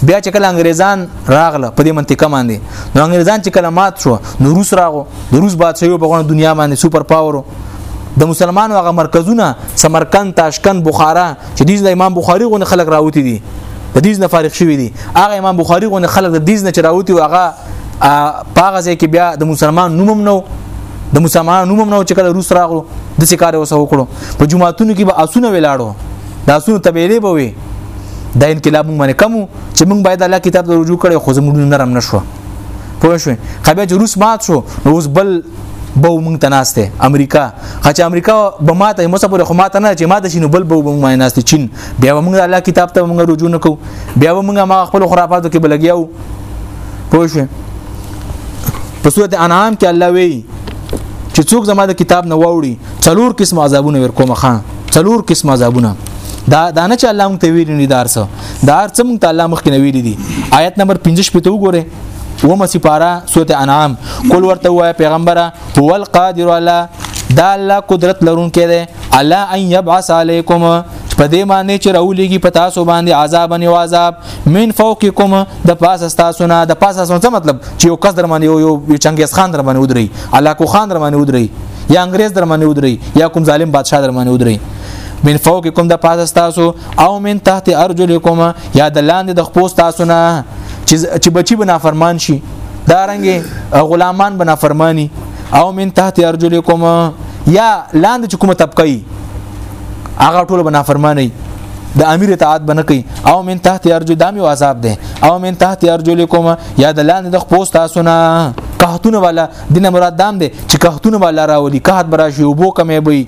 بیا چې کله انګریزان راغله په دې منطقه باندې نو انګريزان چې کلمات شو نو روس راغو د روس بادشاہي په غوڼه دنیا باندې سوپر پاورو د مسلمانانو هغه مرکزونه سمرقند تاشکند بخارا چې دیز د امام بخاری غو خلک راوتی دي د دیز نه فارغ شوی دي هغه امام بخاری غو خلک د دیز نه چراوتی او هغه پاغه ځای کې بیا د مسلمان نومم نو د مسلمان نومم نو چې کله روس راغلو د څه کار وسه وکړو په جمعاتونو کې به اسونه ولاړو د اسونو تبیلې به وي دا انقلاب موږ باندې کمو چې موږ باید الله کتاب ته رجوع کړو خو زموږ نرم نشو پوه شو خبر چې روس مات شو نو اوس بل بو مونږ ته ناشته امریکا خچ امریکا به ماته مو سپور خو ماته نه چې ماته شنو بل بو مونږ باندې ناشته چین بیا مونږ الله کتاب ته مونږ رجوع نکو بیا مونږ ما خپل خرافاتو کې بلګیاو پوه شو په سورته انعام کې الله وی چې څوک زما د کتاب نه ووري څلور قسم عذابونه ورکوم خان څلور قسم عذابونه دا دا نه چې الله مونږ ته ویل نه دار سو دا ارڅ مونږ ته الله مخ کې ویل دي آیت نمبر 15 په تو ګوره و مسی پارا سوره انعام کول ورته وای پیغمبره هو القادر علی دا الله قدرت لرونکې ده الا ان يبعث عليكم په دې معنی چې راولېږي په تاسو باندې عذاب نه عذاب من فوقکم د پاس تاسو نه د پاس تاسو څه مطلب چې یو کس در باندې یو یو چنګیز خان در باندې ودري علاکو خان در باندې ودري یا انګريز در باندې ودري یا کوم ظالم بادشاه در باندې ودري من فوقکم د پاسه تاسو او من تحت ارجلکم یا د لاندې د خپوس تاسو نه چې بچي بنا فرمان شي دا رنګ غلامان بنا فرمانی او من تحت ارجلکم یا لاندې چې کومه طبقه هغه ټول بنا فرمانی د امیر اطاعت بنه کوي او من تحت ارجو دامي عذاب ده او من تحت ارجو لكم یا د لاندې د خپوس تاسو نه قحطونه والا دینه مراد دام ده چې قحطونه والا راولي قحط براشي وبو کمې بي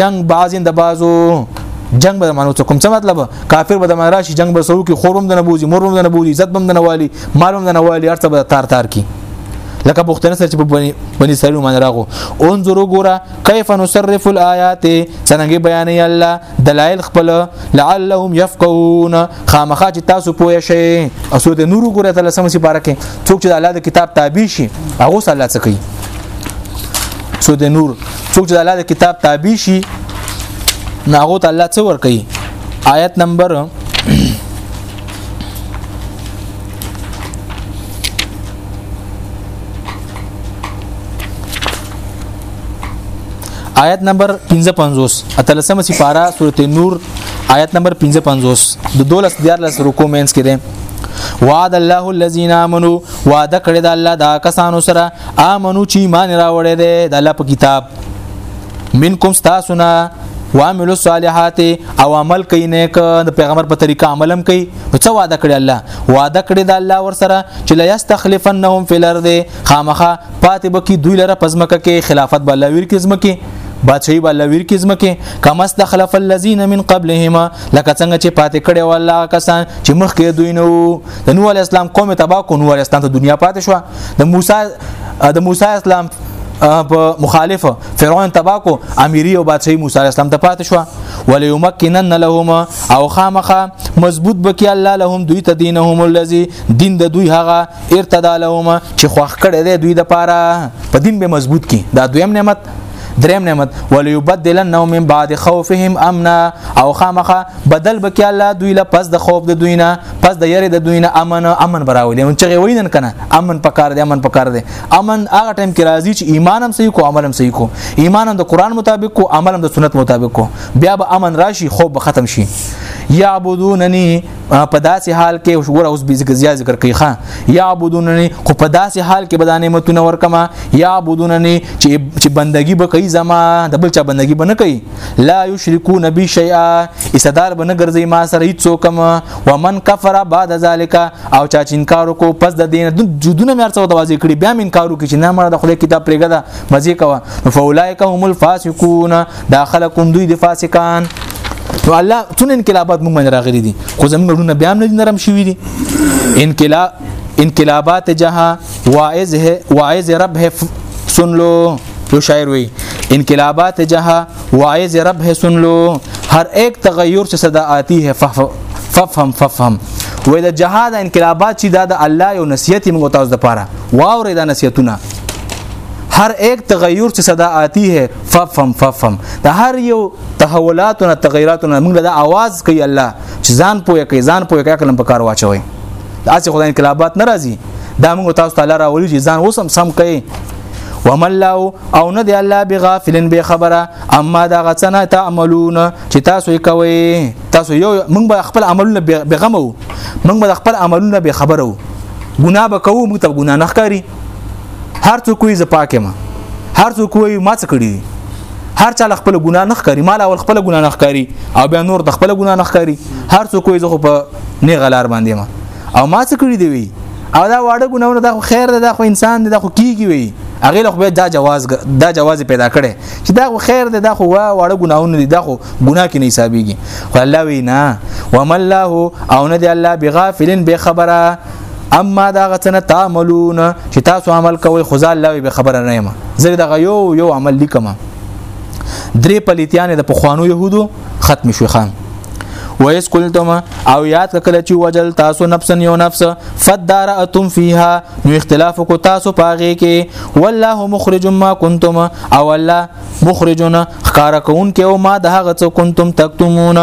جنگ بعضین د بعضو جنگ به مانو څه کوم څه مطلب کافر به د من راشي جنگ به سو کې خوروم د نبوزي مروم د نبوزي عزت بم د نوالي مالوم د نوالي ارته به تار تار کی لکه پښتنه سره چې په بني بني سره مان راغو انظر وګوره کیف نصرف الایات څنګه بیانې الله دلایل خپل لعلهم يفقهون خامخا چې تاسو پوه شئ او سورۃ نور وګوره تل سم سي بارکه څوک چې الله د کتاب تابع شي هغه صلی الله کوي سورۃ نور څوک چې الله د کتاب تابع شي ناغوت الله څه ور کوي آیت نمبر آیت نمبر 55 اتلسمه سپاره سورته نور آیت نمبر 55 د 12 14 رکو مینس کې ده وعد الله الذين امنوا وعده کړی د الله دا کسانو سره امنو چې ایمان راوړې ده د الله په کتاب منکم تاسو نه وعملوا الصالحات او عمل کوي نیک د پیغمبر په طریقه عملم کوي نو څه وعده کړی الله وعده کړی د الله ور سره چې لا یستخلفنهم فی الارض خامخه پاتې بکی دوی لره پزمکه کې خلافت بل ویر کې زمکه بادشاہي بل ویر کې زمکه کما استخلف الذين من قبلهما لکه څنګه چې پاتې کړي والله کسان چې مخکې دوی نو د نوح علی السلام قوم تبا کو نوح علی السلام ته دنیا پاتې شو د موسی د موسی اسلام په مخالف فرعون تبا کو امیری او بادشاہي موسی علی السلام ته پاتې شو وليمکنن لهم او خامخه مضبوط بکی الله لهم دوی ته دینهم الذي دین د دوی هغه ارتدا لهم چې خوخ کړي دی دوی د پاره په دین به مضبوط کی دا دویم نعمت دریم نعمت وليبدلنهم من بعد خوفهم امنا او خامخه بدل بکی الله دوی له پس د خوف د دوی نه پس د یری د دوی نه امن امن براولي نو چې وینن کنه امن پکار دی امن پکار دی امن هغه ټیم کې راځي چې ایمان هم صحیح کو عمل هم صحیح کو ایمان هم د قران مطابق کو عمل هم د سنت مطابق کو بیا به امن راشي خوف به ختم شي یعبدوننی په داسې حال کې وګور اوس به ذکر زیات ذکر کوي ښا یعبدوننی خو په داسې حال کې به د نعمتونو ورکما یعبدوننی چې چې بندگی به کوي زما د بل چا بندگی به نه کوي لا یشرکو نبی شیئا استدار به نه ګرځي ما سره هیڅ څوکم ومن کفر بعد ذالک او چا چې انکار کو پس د دین جودونه مې ارڅو د واځي کړي بیا مې انکار وکړي چې نه مړه د خدای کتاب پرېګه ده مزه کوه فولایک هم الفاسقون دا خلک هم دوی د فاسقان نو الله څون انقلابات موږ باندې راغلي دي خو زموږ ډونه بیا هم نرم شوي دي انقلاب انقلابات جها واعظ ہے واعظ رب ہے سن لو یو شاعر وی انقلابات جها واعظ رب ہے سن لو ہر ایک تغیر سے صدا آتی ہے ففهم ففهم وې د جهاد انقلابات چې دا د الله یو نصیحت موږ تاسو د پاره واورې دا نصیحتونه هر ایک تغیر چې صدا آتی ہے ففهم ففهم د هر یو تحولاتو نه تغیراتو نه موږ د आवाज کوي الله چې ځان پوهه کوي ځان پوهه کوي کلم په کار واچوي داسې خدای انقلابات ناراضي دا موږ تاسو ته لاره ولې چې ځان وسم سم کوي ومن له او نه دی الله بغافلن به خبره اما دا غڅنه تعملون چې تاسو یې کوي تاسو یو موږ به خپل عملونه بغمو موږ به خپل عملونه به خبرو ګناه به کوو موږ ته ګناه نه ښکاری هر څوک یې زپاکه ما هر څوک یې ما څه کړی هر چا خپل ګناه نه ښکاری مال اول خپل ګناه نه ښکاری او بیا نور د خپل ګناه نه ښکاری هر څوک یې زه په نه غلار باندې ما او ما څه کړی دی وی او دا واړه ګناونه دا خو خیر ده دا خو انسان دی دا خو کیږي وی هغه له خو دا جواز دا جواز پیدا کړي چې دا خو خیر دی دا خو واړه ګناونه دي دا خو ګناه کې نه حسابيږي خو الله وی نه ومن الله او نه دی الله بغافلن به خبره اما دا غتنه تعملون چې تاسو عمل کوئ خو ځا الله به خبره نه یم زه دا یو یو عمل لیکم درې پلیتیان د پخوانو يهودو ختم شو خان ویس قلتم او یاد کله چې وجل تاسو نفسن یو نفس فدار اتم فیها نو اختلاف کو تاسو پاغه کې والله مخرج ما کنتم او الله مخرجون خکار کون کې او ما دغه څه کنتم تکتمون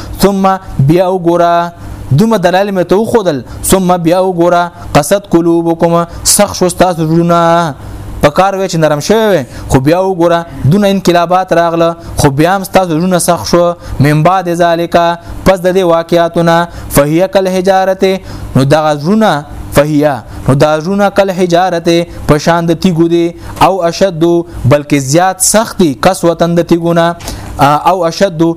ثم بیا وګوره دومره دلایل مې ته وخدل ثم بیا وګوره قصد قلوبکم سخ شو تاسو جوړونه په کار وې چې نرم شوی وي خو بیا وګوره دون انقلابات راغله خو بیا هم ستاسو زړونه سخت شو من بعد ذالک پس د دې واقعاتونه فهیه کل حجارته نو دغه زړونه فهیا نو دا زړونه کل حجارته په شان د تیګو دي او اشد بلکې زیات سختی کسوتن د تیګونه او اشد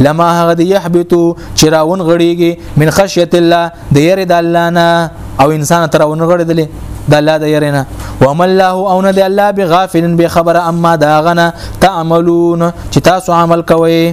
لما هغه د يحبتو چې راون غړيږي من خشيت الله د ير د الله نه او انسان تر ون غړدلې د الله د ير نه وم الله او نه د الله بغافل به خبر اما دا غنه تعملون چې تاسو عمل کوئ